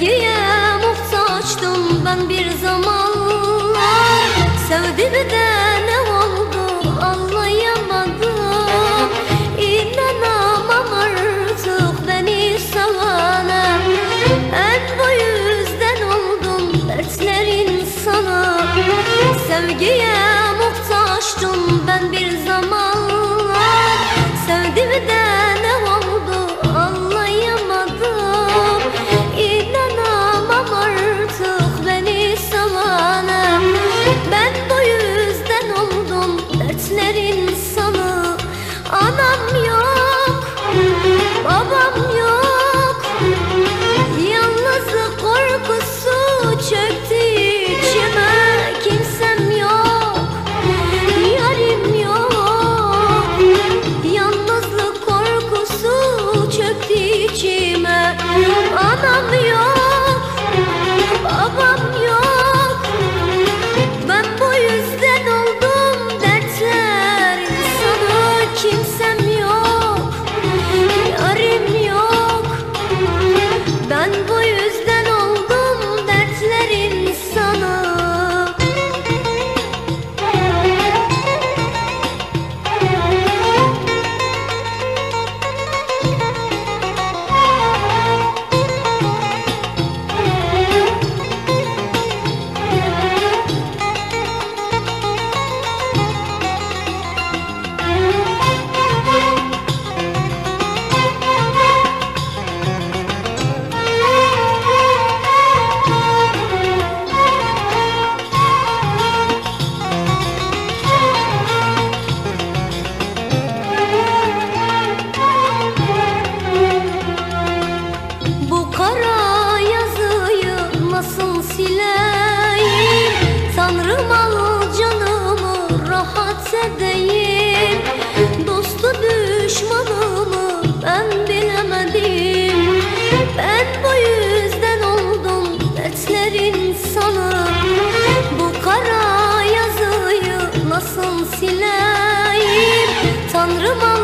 Sevgiye muhtaçtım ben bir zamanlar Sevdim de ne oldu anlayamadım. İnanamam artık beni sevene. En bu yüzden oldum dertler insanı Sevgiye muhtaçtım ben bir zamanlar sileyim. Tanrım al canımı rahat edeyim. Dostu düşmanımı ben bilemedim. Ben bu yüzden oldum dertler insanı. Bu kara yazıyı nasıl sileyim? Tanrım al